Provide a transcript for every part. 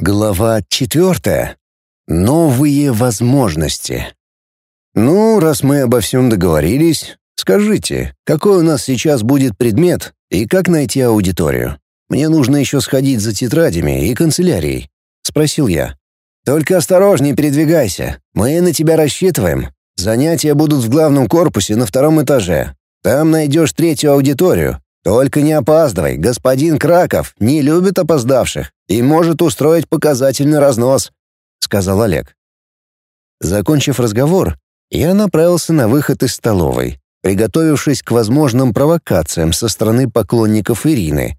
Глава четвертая. Новые возможности. Ну, раз мы обо всем договорились, скажите, какой у нас сейчас будет предмет и как найти аудиторию? Мне нужно еще сходить за тетрадями и канцелярией, спросил я. Только осторожней передвигайся. Мы на тебя рассчитываем. Занятия будут в главном корпусе на втором этаже. Там найдешь третью аудиторию, только не опаздывай, господин Краков не любит опоздавших и может устроить показательный разнос», — сказал Олег. Закончив разговор, я направился на выход из столовой, приготовившись к возможным провокациям со стороны поклонников Ирины.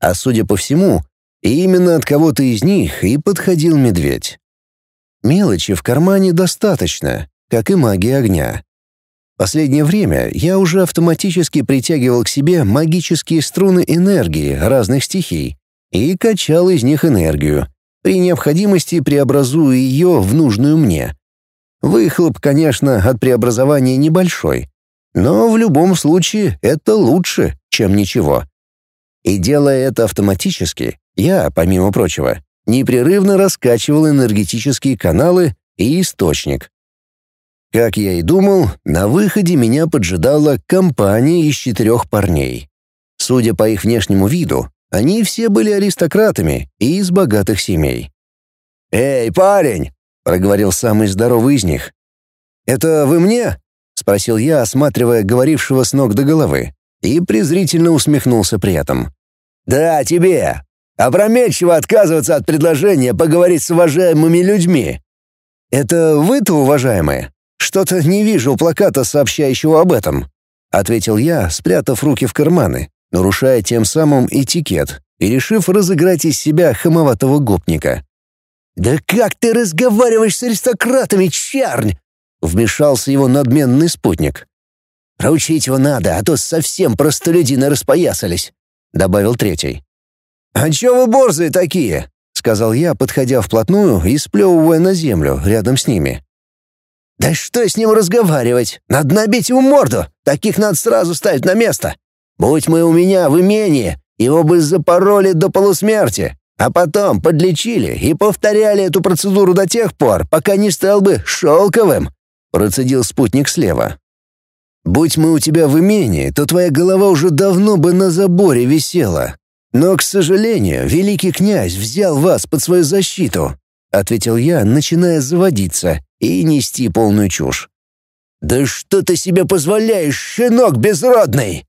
А судя по всему, именно от кого-то из них и подходил медведь. Мелочи в кармане достаточно, как и магия огня. Последнее время я уже автоматически притягивал к себе магические струны энергии разных стихий и качал из них энергию, при необходимости преобразуя ее в нужную мне. Выхлоп, конечно, от преобразования небольшой, но в любом случае это лучше, чем ничего. И делая это автоматически, я, помимо прочего, непрерывно раскачивал энергетические каналы и источник, как я и думал, на выходе меня поджидала компания из четырех парней. Судя по их внешнему виду, они все были аристократами и из богатых семей. «Эй, парень!» — проговорил самый здоровый из них. «Это вы мне?» — спросил я, осматривая говорившего с ног до головы, и презрительно усмехнулся при этом. «Да, тебе. Опрометчиво отказываться от предложения поговорить с уважаемыми людьми». «Это вы-то, уважаемые?» «Что-то не вижу плаката, сообщающего об этом», — ответил я, спрятав руки в карманы, нарушая тем самым этикет и решив разыграть из себя хамоватого гопника. «Да как ты разговариваешь с аристократами, чарнь?» — вмешался его надменный спутник. «Проучить его надо, а то совсем простолюдины распоясались», — добавил третий. «А чё вы борзые такие?» — сказал я, подходя вплотную и сплевывая на землю рядом с ними. «Да что с ним разговаривать? Надо набить ему морду. Таких надо сразу ставить на место. Будь мы у меня в имении, его бы запороли до полусмерти, а потом подлечили и повторяли эту процедуру до тех пор, пока не стал бы шелковым», — процедил спутник слева. «Будь мы у тебя в имении, то твоя голова уже давно бы на заборе висела. Но, к сожалению, великий князь взял вас под свою защиту», — ответил я, начиная заводиться и нести полную чушь. «Да что ты себе позволяешь, щенок безродный?»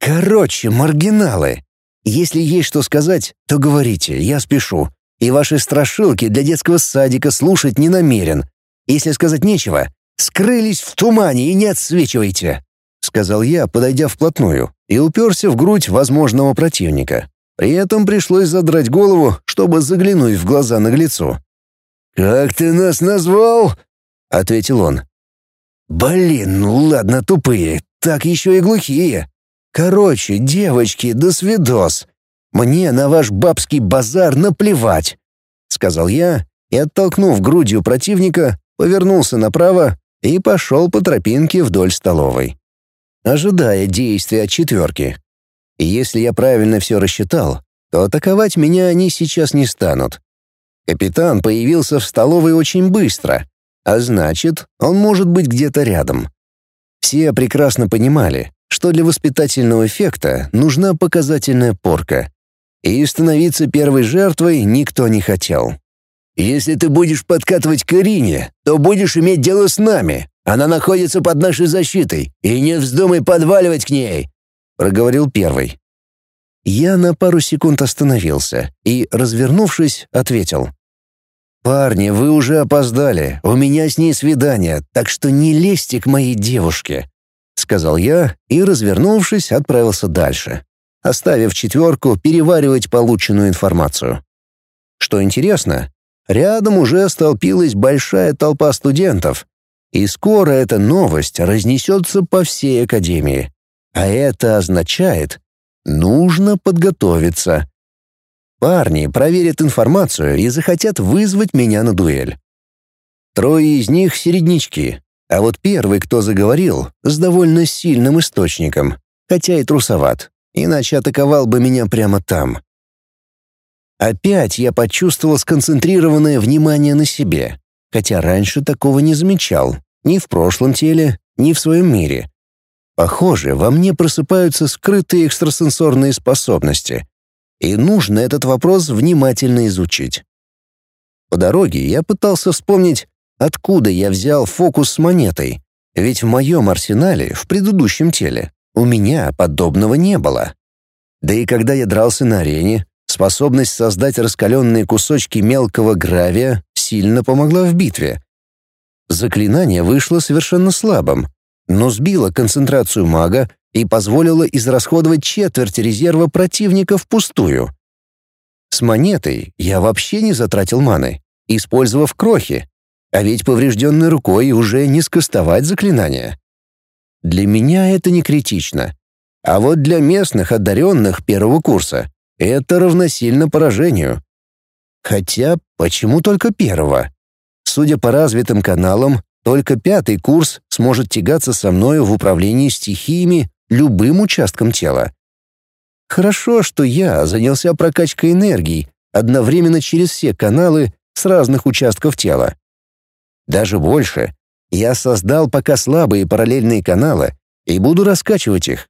«Короче, маргиналы. Если есть что сказать, то говорите, я спешу. И ваши страшилки для детского садика слушать не намерен. Если сказать нечего, скрылись в тумане и не отсвечивайте», — сказал я, подойдя вплотную, и уперся в грудь возможного противника. При этом пришлось задрать голову, чтобы заглянуть в глаза наглецу. «Как ты нас назвал?» — ответил он. «Блин, ну ладно, тупые, так еще и глухие. Короче, девочки, до свидос. Мне на ваш бабский базар наплевать», — сказал я и, оттолкнув грудью противника, повернулся направо и пошел по тропинке вдоль столовой, ожидая действия четверки. И если я правильно все рассчитал, то атаковать меня они сейчас не станут. Капитан появился в столовой очень быстро, а значит, он может быть где-то рядом. Все прекрасно понимали, что для воспитательного эффекта нужна показательная порка. И становиться первой жертвой никто не хотел. «Если ты будешь подкатывать к Ирине, то будешь иметь дело с нами. Она находится под нашей защитой, и не вздумай подваливать к ней», — проговорил первый. Я на пару секунд остановился и, развернувшись, ответил. «Парни, вы уже опоздали. У меня с ней свидание, так что не лезьте к моей девушке», — сказал я и, развернувшись, отправился дальше, оставив четверку переваривать полученную информацию. Что интересно, рядом уже столпилась большая толпа студентов, и скоро эта новость разнесется по всей академии. А это означает, нужно подготовиться. Парни проверят информацию и захотят вызвать меня на дуэль. Трое из них — середнячки, а вот первый, кто заговорил, с довольно сильным источником, хотя и трусоват, иначе атаковал бы меня прямо там. Опять я почувствовал сконцентрированное внимание на себе, хотя раньше такого не замечал, ни в прошлом теле, ни в своем мире. Похоже, во мне просыпаются скрытые экстрасенсорные способности, и нужно этот вопрос внимательно изучить. По дороге я пытался вспомнить, откуда я взял фокус с монетой, ведь в моем арсенале, в предыдущем теле, у меня подобного не было. Да и когда я дрался на арене, способность создать раскаленные кусочки мелкого гравия сильно помогла в битве. Заклинание вышло совершенно слабым, но сбило концентрацию мага и позволило израсходовать четверть резерва противника впустую. С монетой я вообще не затратил маны, использовав крохи, а ведь поврежденной рукой уже не скостовать заклинание. Для меня это не критично. А вот для местных одаренных первого курса это равносильно поражению. Хотя, почему только первого? Судя по развитым каналам, только пятый курс сможет тягаться со мною в управлении стихиями любым участком тела. Хорошо, что я занялся прокачкой энергии одновременно через все каналы с разных участков тела. Даже больше, я создал пока слабые параллельные каналы и буду раскачивать их.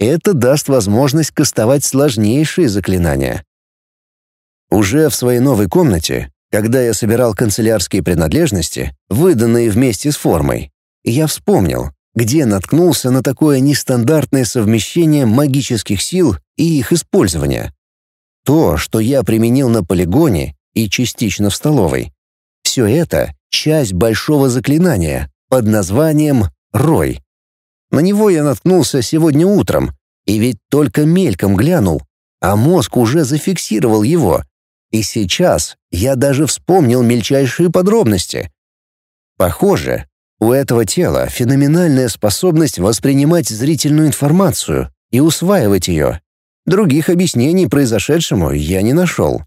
Это даст возможность кастовать сложнейшие заклинания. Уже в своей новой комнате, когда я собирал канцелярские принадлежности, выданные вместе с формой, я вспомнил, где наткнулся на такое нестандартное совмещение магических сил и их использования. То, что я применил на полигоне и частично в столовой, все это — часть большого заклинания под названием «Рой». На него я наткнулся сегодня утром, и ведь только мельком глянул, а мозг уже зафиксировал его. И сейчас я даже вспомнил мельчайшие подробности. Похоже, у этого тела феноменальная способность воспринимать зрительную информацию и усваивать ее. Других объяснений произошедшему я не нашел.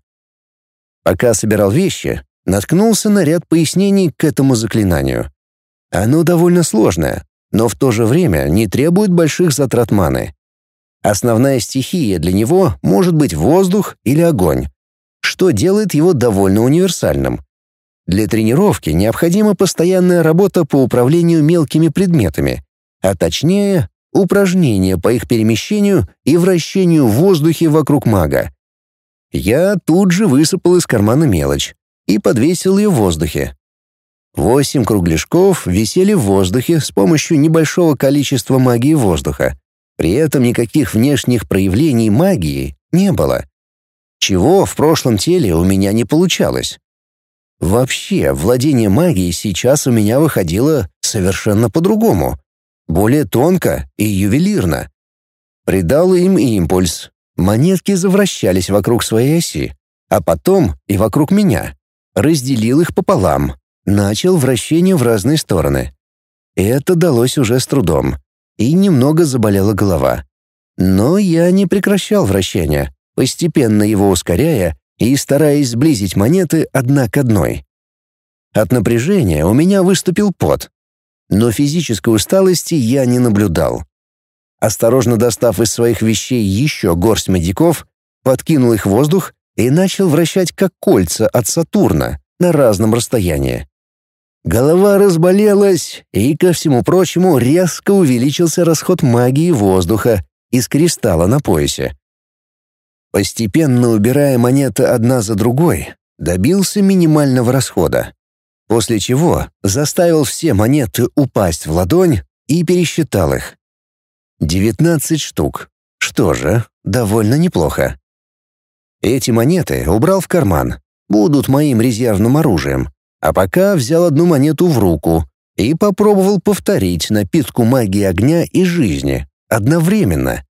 Пока собирал вещи, наткнулся на ряд пояснений к этому заклинанию. Оно довольно сложное, но в то же время не требует больших затрат маны. Основная стихия для него может быть воздух или огонь, что делает его довольно универсальным. Для тренировки необходима постоянная работа по управлению мелкими предметами, а точнее упражнения по их перемещению и вращению в воздухе вокруг мага. Я тут же высыпал из кармана мелочь и подвесил ее в воздухе. Восемь кругляшков висели в воздухе с помощью небольшого количества магии воздуха. При этом никаких внешних проявлений магии не было. Чего в прошлом теле у меня не получалось. Вообще, владение магией сейчас у меня выходило совершенно по-другому. Более тонко и ювелирно. Придал им импульс, Монетки завращались вокруг своей оси, а потом и вокруг меня. Разделил их пополам, начал вращение в разные стороны. Это далось уже с трудом, и немного заболела голова. Но я не прекращал вращение, постепенно его ускоряя и стараясь сблизить монеты одна к одной. От напряжения у меня выступил пот, но физической усталости я не наблюдал. Осторожно достав из своих вещей еще горсть медиков, подкинул их в воздух и начал вращать как кольца от Сатурна на разном расстоянии. Голова разболелась, и, ко всему прочему, резко увеличился расход магии воздуха из кристалла на поясе. Постепенно убирая монеты одна за другой, добился минимального расхода, после чего заставил все монеты упасть в ладонь и пересчитал их. Девятнадцать штук. Что же, довольно неплохо. Эти монеты убрал в карман. Будут моим резервным оружием. А пока взял одну монету в руку и попробовал повторить напитку магии огня и жизни одновременно,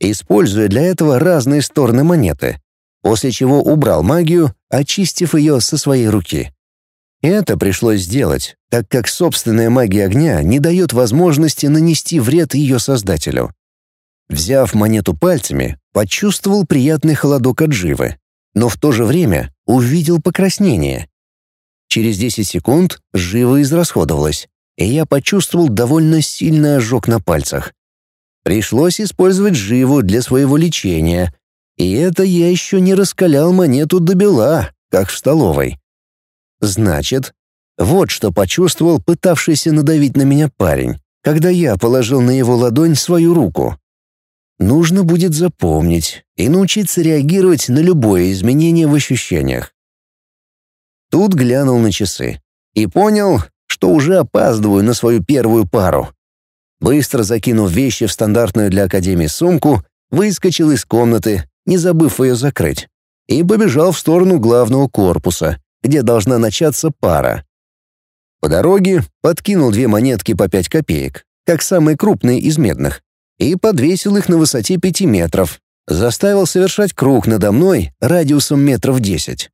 используя для этого разные стороны монеты, после чего убрал магию, очистив ее со своей руки. Это пришлось сделать, так как собственная магия огня не дает возможности нанести вред ее создателю. Взяв монету пальцами, почувствовал приятный холодок от живы, но в то же время увидел покраснение. Через 10 секунд живо израсходовалась, и я почувствовал довольно сильный ожог на пальцах. Пришлось использовать живу для своего лечения, И это я еще не раскалял монету до бела, как в столовой. Значит, вот что почувствовал пытавшийся надавить на меня парень, когда я положил на его ладонь свою руку. Нужно будет запомнить и научиться реагировать на любое изменение в ощущениях. Тут глянул на часы и понял, что уже опаздываю на свою первую пару. Быстро закинув вещи в стандартную для Академии сумку, выскочил из комнаты, не забыв ее закрыть, и побежал в сторону главного корпуса, где должна начаться пара. По дороге подкинул две монетки по пять копеек, как самые крупные из медных, и подвесил их на высоте пяти метров, заставил совершать круг надо мной радиусом метров десять.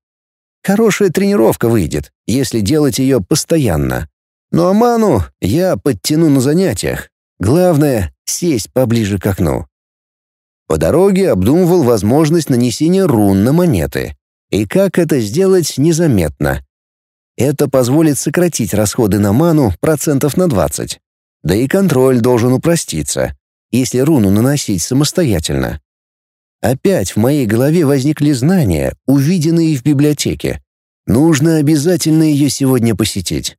Хорошая тренировка выйдет, если делать ее постоянно. Ну а ману я подтяну на занятиях. Главное — сесть поближе к окну. По дороге обдумывал возможность нанесения рун на монеты и как это сделать незаметно. Это позволит сократить расходы на ману процентов на 20. Да и контроль должен упроститься, если руну наносить самостоятельно. Опять в моей голове возникли знания, увиденные в библиотеке. Нужно обязательно ее сегодня посетить.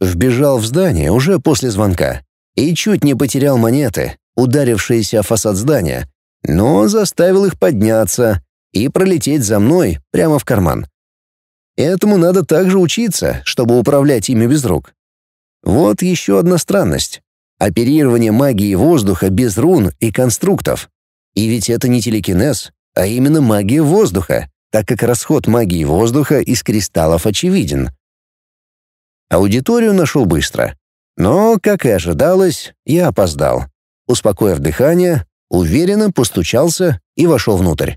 Вбежал в здание уже после звонка и чуть не потерял монеты, ударившиеся о фасад здания, но заставил их подняться и пролететь за мной прямо в карман. Этому надо также учиться, чтобы управлять ими без рук. Вот еще одна странность. Оперирование магии воздуха без рун и конструктов. И ведь это не телекинез, а именно магия воздуха, так как расход магии воздуха из кристаллов очевиден. Аудиторию нашел быстро. Но, как и ожидалось, я опоздал. Успокоив дыхание, уверенно постучался и вошел внутрь.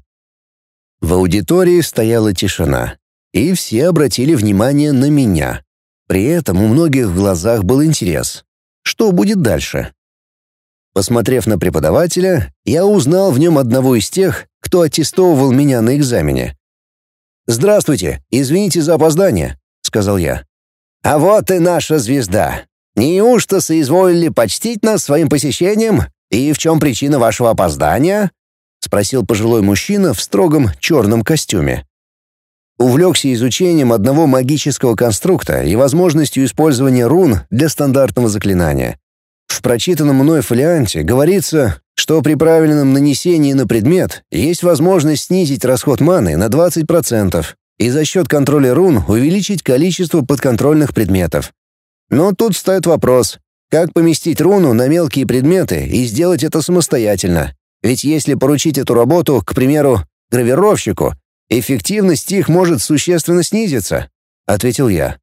В аудитории стояла тишина, и все обратили внимание на меня. При этом у многих в глазах был интерес. Что будет дальше? Посмотрев на преподавателя, я узнал в нем одного из тех, кто аттестовывал меня на экзамене. «Здравствуйте, извините за опоздание», — сказал я. «А вот и наша звезда. Неужто соизволили почтить нас своим посещением? И в чем причина вашего опоздания?» — спросил пожилой мужчина в строгом черном костюме. Увлекся изучением одного магического конструкта и возможностью использования рун для стандартного заклинания. В прочитанном мной фолианте говорится, что при правильном нанесении на предмет есть возможность снизить расход маны на 20% и за счет контроля рун увеличить количество подконтрольных предметов. Но тут встает вопрос, как поместить руну на мелкие предметы и сделать это самостоятельно? Ведь если поручить эту работу, к примеру, гравировщику, эффективность их может существенно снизиться», — ответил я.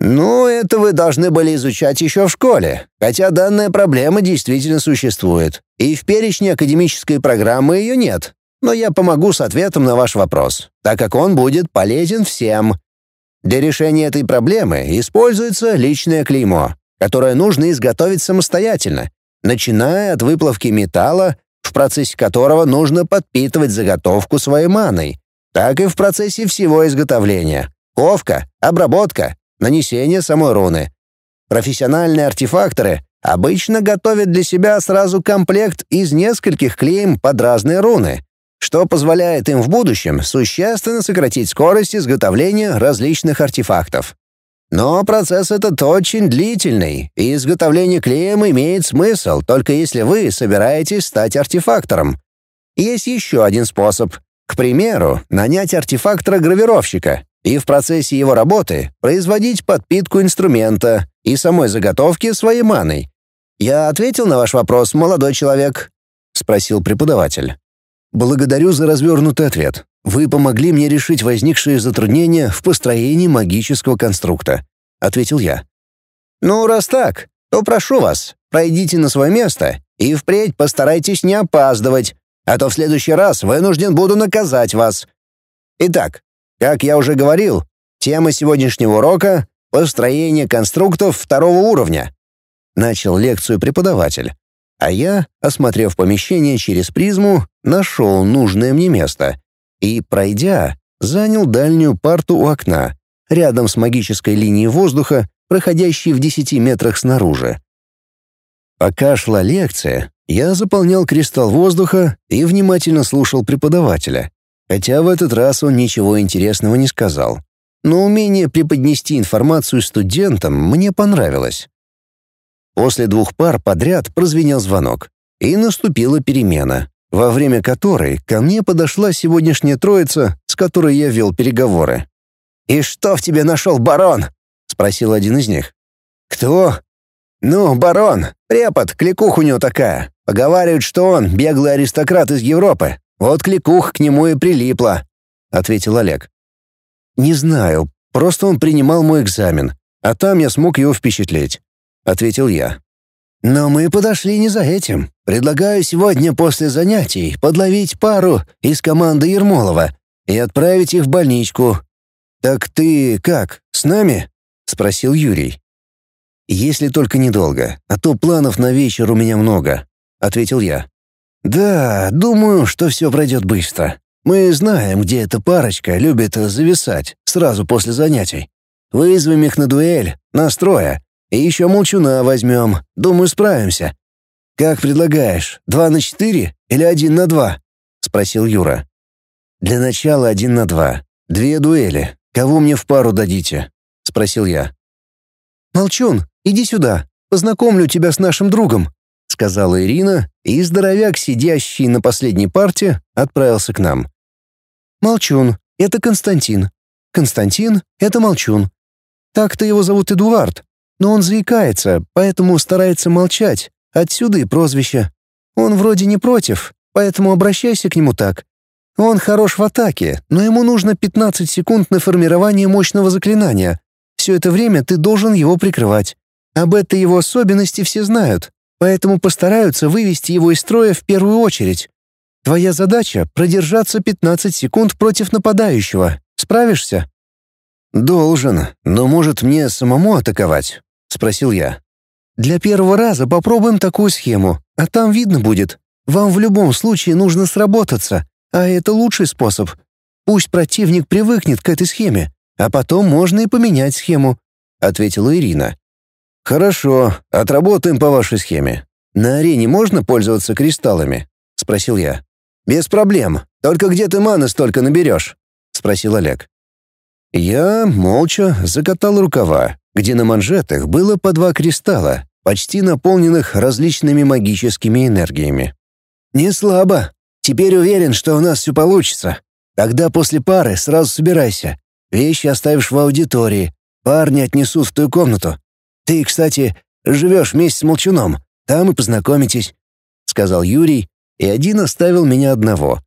«Ну, это вы должны были изучать еще в школе, хотя данная проблема действительно существует, и в перечне академической программы ее нет. Но я помогу с ответом на ваш вопрос, так как он будет полезен всем. Для решения этой проблемы используется личное клеймо, которое нужно изготовить самостоятельно, начиная от выплавки металла, в процессе которого нужно подпитывать заготовку своей маной, так и в процессе всего изготовления. Ковка, обработка, нанесение самой руны. Профессиональные артефакторы обычно готовят для себя сразу комплект из нескольких клеем под разные руны, что позволяет им в будущем существенно сократить скорость изготовления различных артефактов. Но процесс этот очень длительный, и изготовление клеем имеет смысл, только если вы собираетесь стать артефактором. Есть еще один способ. К примеру, нанять артефактора-гравировщика и в процессе его работы производить подпитку инструмента и самой заготовки своей маной. «Я ответил на ваш вопрос, молодой человек?» — спросил преподаватель. «Благодарю за развернутый ответ. Вы помогли мне решить возникшие затруднения в построении магического конструкта», — ответил я. «Ну, раз так, то прошу вас, пройдите на свое место и впредь постарайтесь не опаздывать, а то в следующий раз вынужден буду наказать вас. Итак, как я уже говорил, тема сегодняшнего урока — построение конструктов второго уровня. Начал лекцию преподаватель. А я, осмотрев помещение через призму, нашел нужное мне место и, пройдя, занял дальнюю парту у окна, рядом с магической линией воздуха, проходящей в 10 метрах снаружи. Пока шла лекция, Я заполнял кристалл воздуха и внимательно слушал преподавателя, хотя в этот раз он ничего интересного не сказал. Но умение преподнести информацию студентам мне понравилось. После двух пар подряд прозвенел звонок, и наступила перемена, во время которой ко мне подошла сегодняшняя троица, с которой я вел переговоры. «И что в тебе нашел барон?» — спросил один из них. «Кто?» «Ну, барон, препод, кликух у него такая. Поговаривают, что он беглый аристократ из Европы. Вот кликух к нему и прилипла», — ответил Олег. «Не знаю, просто он принимал мой экзамен, а там я смог его впечатлить ответил я. Но мы подошли не за этим. Предлагаю сегодня после занятий подловить пару из команды Ермолова и отправить их в больничку. Так ты как, с нами? спросил Юрий. Если только недолго, а то планов на вечер у меня много, ответил я. Да, думаю, что все пройдет быстро. Мы знаем, где эта парочка любит зависать сразу после занятий. Вызовем их на дуэль, настроя, и еще молчуна возьмем. Думаю, справимся. Как предлагаешь, два на четыре или один на два?» — спросил Юра. «Для начала один на два. Две дуэли. Кого мне в пару дадите?» — спросил я. «Молчун, иди сюда. Познакомлю тебя с нашим другом», — сказала Ирина, и здоровяк, сидящий на последней парте, отправился к нам. «Молчун, это Константин. Константин — это Молчун. Так-то его зовут Эдуард, но он заикается, поэтому старается молчать. Отсюда и прозвище. Он вроде не против, поэтому обращайся к нему так. Он хорош в атаке, но ему нужно 15 секунд на формирование мощного заклинания. Все это время ты должен его прикрывать. Об этой его особенности все знают, поэтому постараются вывести его из строя в первую очередь. Твоя задача — продержаться 15 секунд против нападающего. Справишься? «Должен, но может мне самому атаковать?» — спросил я. «Для первого раза попробуем такую схему, а там видно будет. Вам в любом случае нужно сработаться, а это лучший способ. Пусть противник привыкнет к этой схеме, а потом можно и поменять схему», — ответила Ирина. «Хорошо, отработаем по вашей схеме. На арене можно пользоваться кристаллами?» — спросил я. «Без проблем. Только где ты маны столько наберешь?» — спросил Олег. Я молча закатал рукава, где на манжетах было по два кристалла, почти наполненных различными магическими энергиями. «Не слабо. Теперь уверен, что у нас все получится. Тогда после пары сразу собирайся. Вещи оставишь в аудитории. Парни отнесут в ту комнату. Ты, кстати, живешь вместе с Молчуном. Там и познакомитесь», — сказал Юрий, и один оставил меня одного.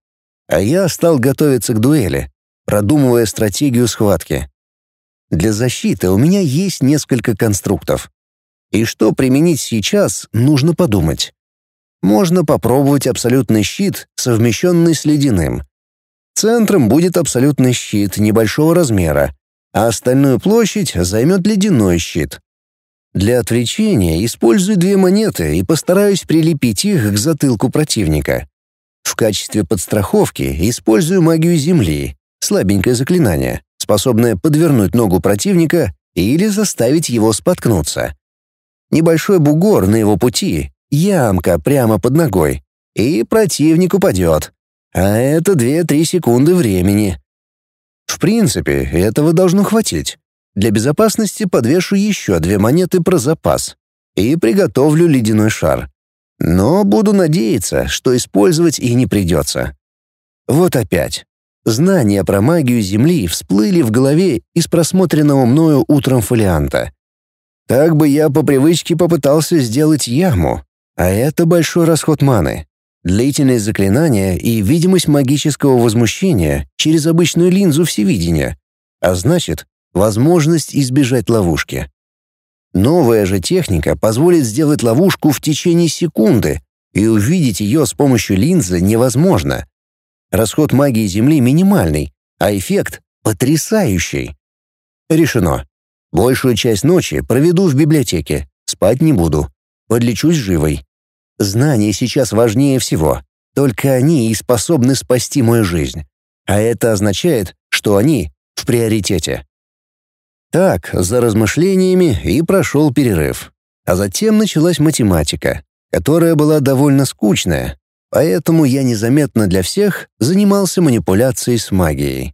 А я стал готовиться к дуэли, продумывая стратегию схватки. Для защиты у меня есть несколько конструктов. И что применить сейчас, нужно подумать. Можно попробовать абсолютный щит, совмещенный с ледяным. Центром будет абсолютный щит небольшого размера, а остальную площадь займет ледяной щит. Для отвлечения использую две монеты и постараюсь прилепить их к затылку противника. В качестве подстраховки использую магию Земли, слабенькое заклинание способная подвернуть ногу противника или заставить его споткнуться. Небольшой бугор на его пути, ямка прямо под ногой, и противник упадет. А это 2-3 секунды времени. В принципе, этого должно хватить. Для безопасности подвешу еще две монеты про запас и приготовлю ледяной шар. Но буду надеяться, что использовать и не придется. Вот опять. Знания про магию Земли всплыли в голове из просмотренного мною утром фолианта. Так бы я по привычке попытался сделать яму, а это большой расход маны. Длительное заклинание и видимость магического возмущения через обычную линзу всевидения, а значит, возможность избежать ловушки. Новая же техника позволит сделать ловушку в течение секунды, и увидеть ее с помощью линзы невозможно. Расход магии Земли минимальный, а эффект потрясающий. Решено. Большую часть ночи проведу в библиотеке. Спать не буду. Подлечусь живой. Знания сейчас важнее всего. Только они и способны спасти мою жизнь. А это означает, что они в приоритете. Так, за размышлениями и прошел перерыв. А затем началась математика. которая была довольно скучная, поэтому я незаметно для всех занимался манипуляцией с магией.